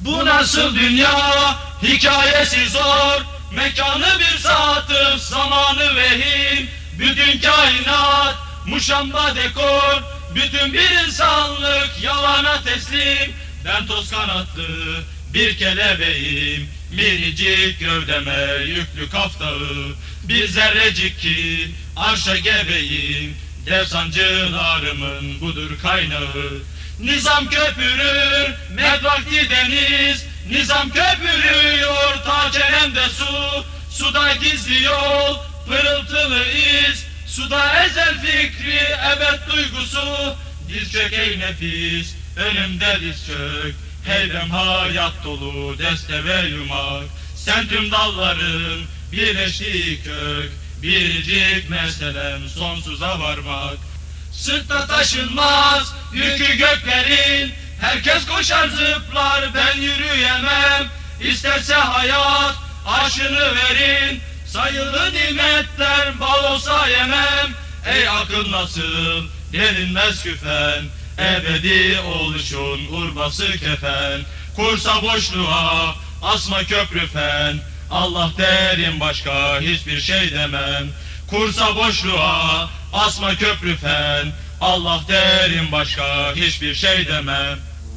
Bu nasıl dünya? Hikayesi zor. Mekanı bir saattir zamanı vehim. Bütün kainat muşamba dekor. Bütün bir insanlık yalana teslim. Ben toz kanatlı bir kelebeğim. Minicik gövdeme yüklü kaftağı Bir zerrecik ki arşa gebeyim. Dev sancılarımın budur kaynağı Nizam köpürür medvakti deniz. Nizam köpürüyor ta çenemde su. Suda gizli yol pırıltılı iz. Suda ezel fikri evet duygusu. Diz çök ey nefis önümde diz çök. Heybem hayat dolu deste ve yumak. Sen tüm dalların birleştiği kök. Biricik meselem sonsuza varmak Sırtta taşınmaz yükü göklerin. Herkes koşar zıplar ben yürüyemem. İsterse hayat aşını verin. Sayılı nimetler bal olsa yemem. Ey akıl nasıl derinmez küfen. Ebedi oluşun urbası kefen. Kursa boşluğa asma köprü fen. Allah derim başka hiçbir şey demem Kursa boşluğa asma köprü fen. Allah derim başka hiçbir şey demem